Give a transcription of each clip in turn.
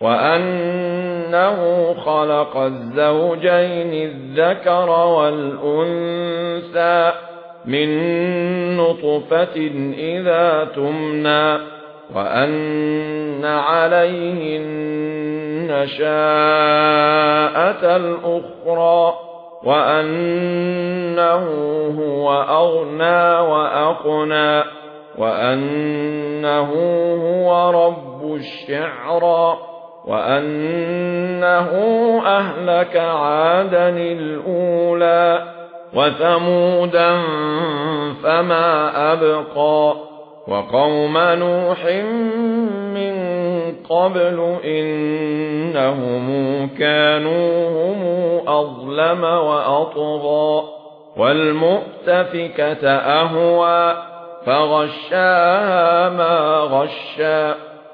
وأنه خلق الزوجين الذكر والأنثى من نطفة إذا تمنى وأن عليه النشاءة الأخرى وأنه هو أغنى وأقنى وأنه هو رب الشعرى وأنه أهلك عادا الأولى وثمودا فما أبقى وقوم نوح من قبل إنهم كانوا هم أظلم وأطغى والمؤتفكة أهوى فغشاها ما غشا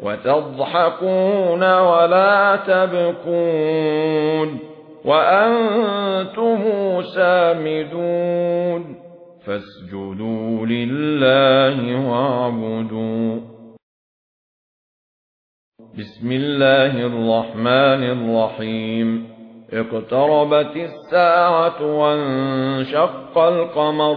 وتضحكون ولا تبكون وأنتم سامدون فاسجدوا لله واعبدوا بسم الله الرحمن الرحيم اقتربت الساعة وانشق القمر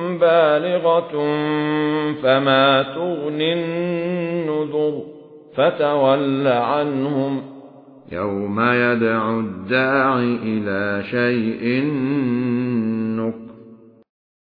بَالِغَةٌ فَمَا تُغْنِ النُّذُرُ فَتَوَلَّ عَنْهُمْ. يَوْمَ يَدْعُ الدَّاعِ إِلَى شَيْءٍ